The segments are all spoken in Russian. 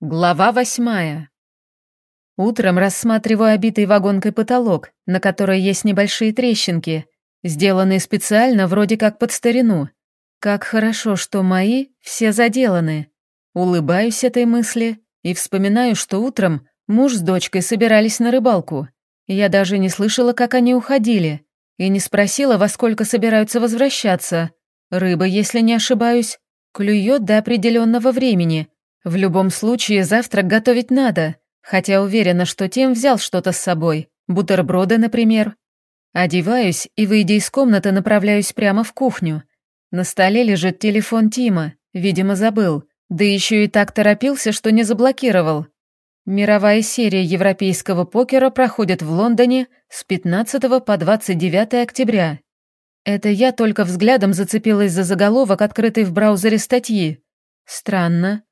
Глава восьмая. Утром рассматриваю обитый вагонкой потолок, на которой есть небольшие трещинки, сделанные специально вроде как под старину. Как хорошо, что мои все заделаны. Улыбаюсь этой мысли и вспоминаю, что утром муж с дочкой собирались на рыбалку. Я даже не слышала, как они уходили, и не спросила, во сколько собираются возвращаться. Рыба, если не ошибаюсь, клюет до определенного времени — в любом случае, завтрак готовить надо, хотя уверена, что Тим взял что-то с собой, бутерброды, например. Одеваюсь и, выйдя из комнаты, направляюсь прямо в кухню. На столе лежит телефон Тима, видимо, забыл, да еще и так торопился, что не заблокировал. Мировая серия европейского покера проходит в Лондоне с 15 по 29 октября. Это я только взглядом зацепилась за заголовок, открытый в браузере статьи. Странно.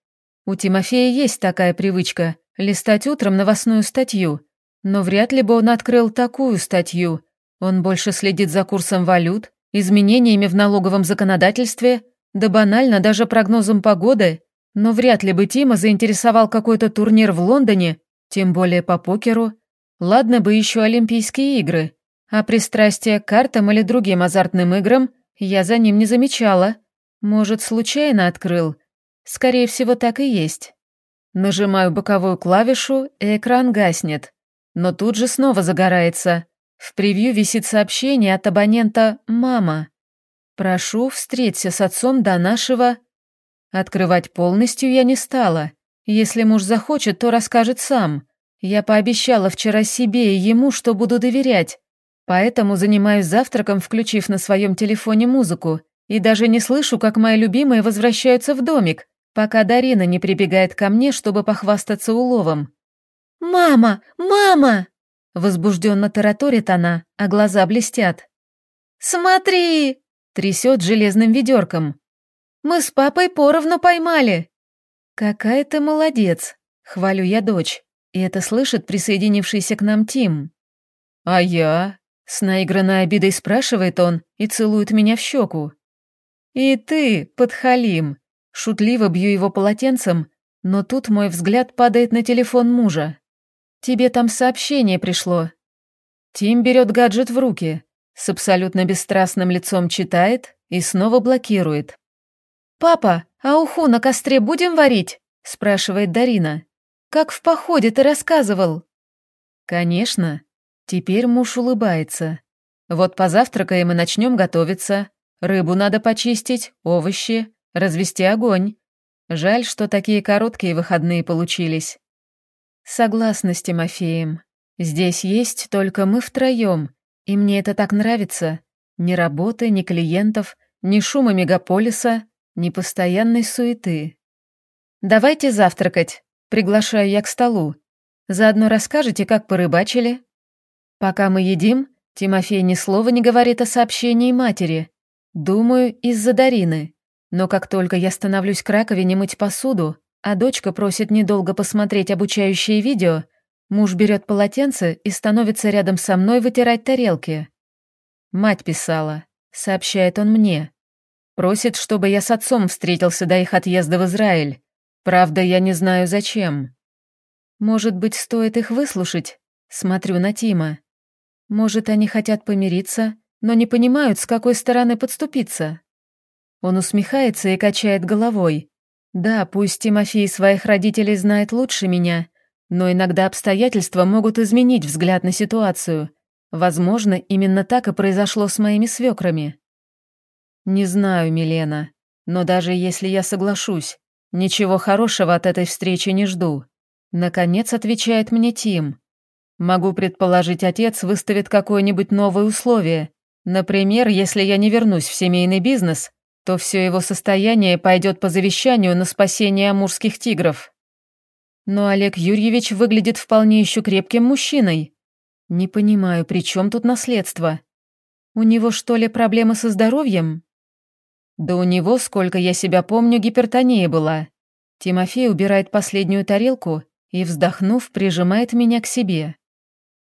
У Тимофея есть такая привычка – листать утром новостную статью. Но вряд ли бы он открыл такую статью. Он больше следит за курсом валют, изменениями в налоговом законодательстве, да банально даже прогнозом погоды. Но вряд ли бы Тима заинтересовал какой-то турнир в Лондоне, тем более по покеру. Ладно бы еще Олимпийские игры. А пристрастие к картам или другим азартным играм я за ним не замечала. Может, случайно открыл – Скорее всего, так и есть. Нажимаю боковую клавишу, и экран гаснет. Но тут же снова загорается. В превью висит сообщение от абонента «Мама». «Прошу, встреться с отцом до нашего...» Открывать полностью я не стала. Если муж захочет, то расскажет сам. Я пообещала вчера себе и ему, что буду доверять. Поэтому занимаюсь завтраком, включив на своем телефоне музыку. И даже не слышу, как мои любимые возвращаются в домик пока Дарина не прибегает ко мне, чтобы похвастаться уловом. «Мама! Мама!» Возбужденно тараторит она, а глаза блестят. «Смотри!» — трясет железным ведерком. «Мы с папой поровну поймали!» «Какая ты молодец!» — хвалю я дочь, и это слышит присоединившийся к нам Тим. «А я?» — с наигранной обидой спрашивает он и целует меня в щеку. «И ты, подхалим!» Шутливо бью его полотенцем, но тут мой взгляд падает на телефон мужа. «Тебе там сообщение пришло». Тим берет гаджет в руки, с абсолютно бесстрастным лицом читает и снова блокирует. «Папа, а уху на костре будем варить?» – спрашивает Дарина. «Как в походе ты рассказывал?» «Конечно». Теперь муж улыбается. «Вот позавтракаем и начнем готовиться. Рыбу надо почистить, овощи, развести огонь. Жаль, что такие короткие выходные получились. Согласна с Тимофеем. Здесь есть только мы втроем, и мне это так нравится. Ни работы, ни клиентов, ни шума мегаполиса, ни постоянной суеты. «Давайте завтракать», — приглашаю я к столу. «Заодно расскажете, как порыбачили?» Пока мы едим, Тимофей ни слова не говорит о сообщении матери. Думаю, из-за Дарины. Но как только я становлюсь к раковине мыть посуду, а дочка просит недолго посмотреть обучающее видео, муж берет полотенце и становится рядом со мной вытирать тарелки. Мать писала, сообщает он мне. Просит, чтобы я с отцом встретился до их отъезда в Израиль. Правда, я не знаю зачем. Может быть, стоит их выслушать? Смотрю на Тима. Может, они хотят помириться, но не понимают, с какой стороны подступиться. Он усмехается и качает головой. Да, пусть Тимофей своих родителей знает лучше меня, но иногда обстоятельства могут изменить взгляд на ситуацию. Возможно, именно так и произошло с моими свекрами. Не знаю, Милена, но даже если я соглашусь, ничего хорошего от этой встречи не жду. Наконец отвечает мне Тим. Могу предположить, отец выставит какое-нибудь новое условие. Например, если я не вернусь в семейный бизнес, то все его состояние пойдет по завещанию на спасение амурских тигров. Но Олег Юрьевич выглядит вполне еще крепким мужчиной. Не понимаю, при чем тут наследство? У него что ли проблемы со здоровьем? Да у него, сколько я себя помню, гипертония была. Тимофей убирает последнюю тарелку и, вздохнув, прижимает меня к себе.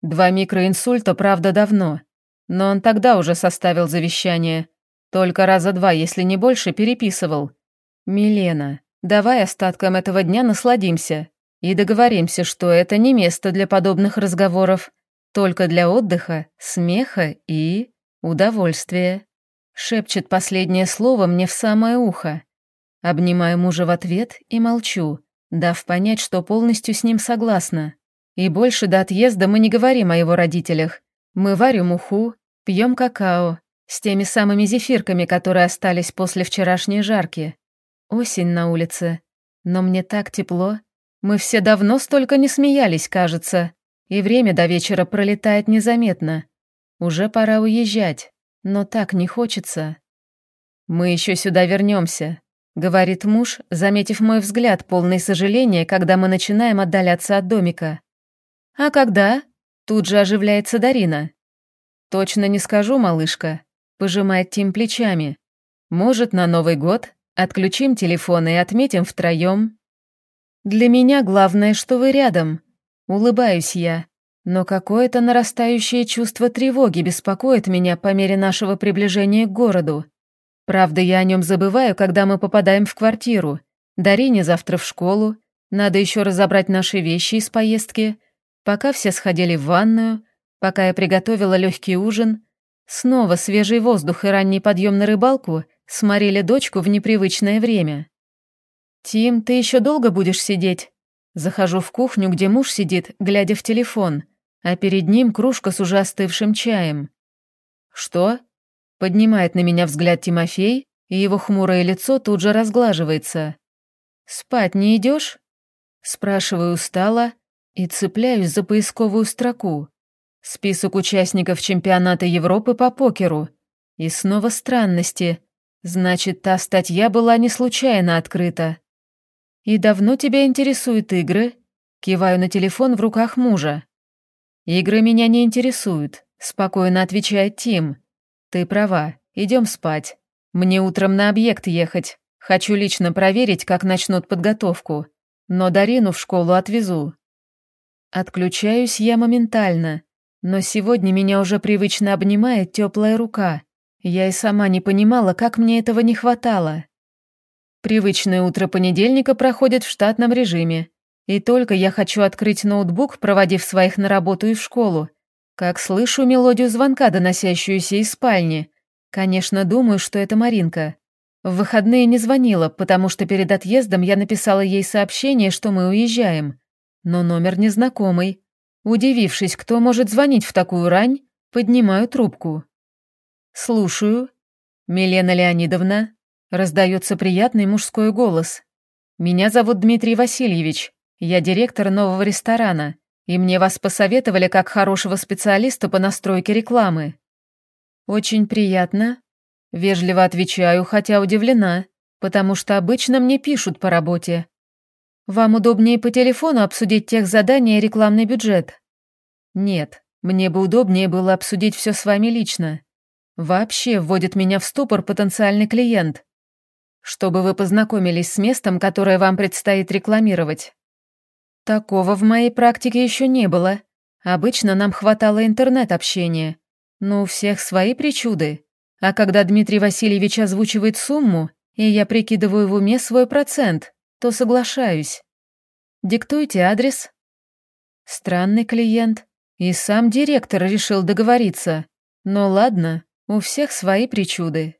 Два микроинсульта, правда, давно, но он тогда уже составил завещание, только раза два, если не больше, переписывал. «Милена, давай остатком этого дня насладимся. И договоримся, что это не место для подобных разговоров, только для отдыха, смеха и удовольствия. Шепчет последнее слово мне в самое ухо. Обнимаю мужа в ответ и молчу, дав понять, что полностью с ним согласна. И больше до отъезда мы не говорим о его родителях. Мы варим уху, пьем какао, с теми самыми зефирками, которые остались после вчерашней жарки. Осень на улице. Но мне так тепло. Мы все давно столько не смеялись, кажется. И время до вечера пролетает незаметно. Уже пора уезжать, но так не хочется. «Мы еще сюда вернемся», — говорит муж, заметив мой взгляд, полный сожаления, когда мы начинаем отдаляться от домика. «А когда?» — тут же оживляется Дарина. «Точно не скажу, малышка», — пожимает Тим плечами. «Может, на Новый год отключим телефоны и отметим втроем?» «Для меня главное, что вы рядом», Улыбаюсь я, но какое-то нарастающее чувство тревоги беспокоит меня по мере нашего приближения к городу. Правда, я о нем забываю, когда мы попадаем в квартиру. Дарине завтра в школу, надо еще разобрать наши вещи из поездки. Пока все сходили в ванную, пока я приготовила легкий ужин, снова свежий воздух и ранний подъем на рыбалку сморили дочку в непривычное время. «Тим, ты еще долго будешь сидеть?» Захожу в кухню, где муж сидит, глядя в телефон, а перед ним кружка с уже остывшим чаем. «Что?» Поднимает на меня взгляд Тимофей, и его хмурое лицо тут же разглаживается. «Спать не идешь? Спрашиваю устало и цепляюсь за поисковую строку. Список участников чемпионата Европы по покеру. И снова странности. Значит, та статья была не случайно открыта. «И давно тебя интересуют игры?» Киваю на телефон в руках мужа. «Игры меня не интересуют», — спокойно отвечает Тим. «Ты права, идем спать. Мне утром на объект ехать. Хочу лично проверить, как начнут подготовку. Но Дарину в школу отвезу». Отключаюсь я моментально, но сегодня меня уже привычно обнимает теплая рука. Я и сама не понимала, как мне этого не хватало. Привычное утро понедельника проходит в штатном режиме. И только я хочу открыть ноутбук, проводив своих на работу и в школу, как слышу мелодию звонка, доносящуюся из спальни. Конечно, думаю, что это Маринка. В выходные не звонила, потому что перед отъездом я написала ей сообщение, что мы уезжаем. Но номер незнакомый. Удивившись, кто может звонить в такую рань, поднимаю трубку. «Слушаю. Милена Леонидовна?» Раздается приятный мужской голос. «Меня зовут Дмитрий Васильевич. Я директор нового ресторана, и мне вас посоветовали как хорошего специалиста по настройке рекламы». «Очень приятно». Вежливо отвечаю, хотя удивлена, потому что обычно мне пишут по работе. «Вам удобнее по телефону обсудить тех задания и рекламный бюджет?» «Нет, мне бы удобнее было обсудить все с вами лично. Вообще вводит меня в ступор потенциальный клиент чтобы вы познакомились с местом, которое вам предстоит рекламировать. Такого в моей практике еще не было. Обычно нам хватало интернет-общения. Но у всех свои причуды. А когда Дмитрий Васильевич озвучивает сумму, и я прикидываю в уме свой процент, то соглашаюсь. Диктуйте адрес. Странный клиент. И сам директор решил договориться. Но ладно, у всех свои причуды.